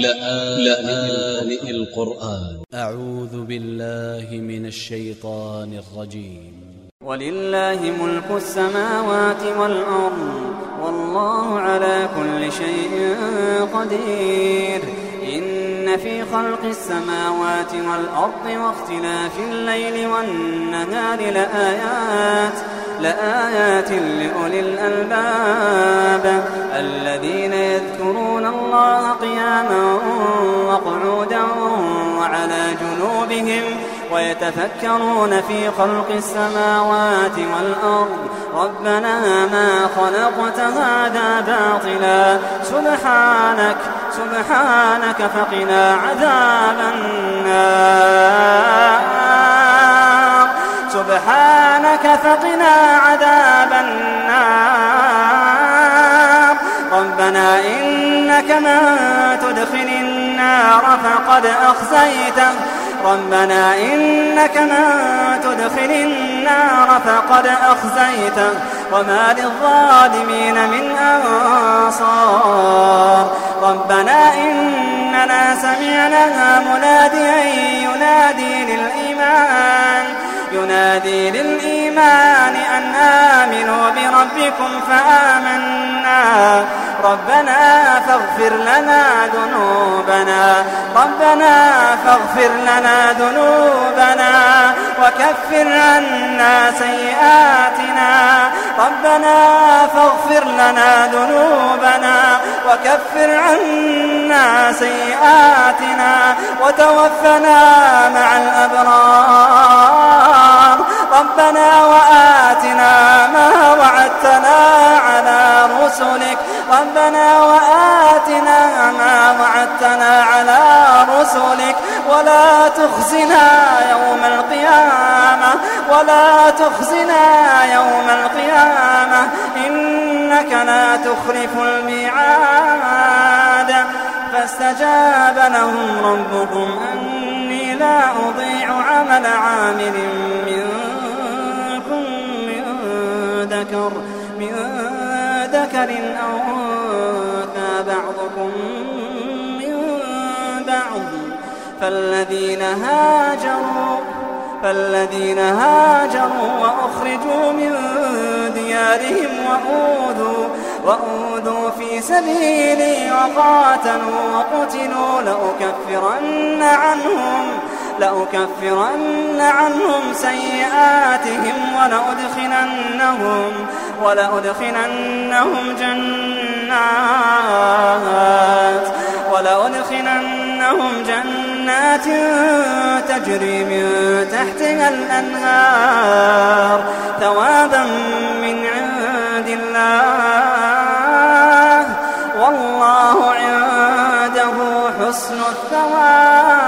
لآن القرآن. أ ع و ذ ب ا ل ل ه من ا ل ش ي ط ا ن ا ل ج ي م ولله ملك السماوات والأرض والله على كل شيء قدير. إن في خلق السماوات والأرض واختلاف الليل والنهار لآيات لآيات لأولي الألباب. الذين يذكرون الله قياما وقعودا وعلى جنوبهم ويتفكرون في خلق السماوات والأرض. ربنا ما خلقت هذا باطلا. سبحانك سبحانك فقنا عذاب النار. سبحانك فقنا عذاب النار. ربنا إنك من تدخل النار فقد أخزيته. ربنا إنك من تدخل النار فقد أخزيته. وما للظالمين من أنصار. ربنا إننا سمعنا مناديا ينادي للإيمان. ينادي للإيمان أن آمنوا بربكم فآمنا. ربنا فاغفر لنا ذنوبنا. ربنا فاغفر لنا ذنوبنا. وكفر عنا سيئاتنا. ربنا فاغفر لنا ذنوبنا. وكفر عنا سيئاتنا. وتوفنا مع الأبرار. وآتنا ما وعدتنا على رسلك. ربنا وآتنا ما وعدتنا على رسلك. ولا تخزنا يوم القيامة. ولا تخزنا يوم القيامة. إنك لا تخلف الميعاد. فاستجاب لهم ربهم أني لا أضيع عمل عامل من ذكر من ذكر أو أنثى بعضكم من بعض. فالذين هاجروا فالذين هاجروا وأخرجوا من ديارهم وأوذوا وأوذوا في سبيلي وقاتلوا وقتلوا لأكفرن عنهم. لأكفرن عنهم سيئاتهم ولأدخلنهم ولأدخلنهم جنات ولأدخلنهم جنات تجري من تحتها الأنهار ثوابا من عند الله. والله عنده حسن الثواب.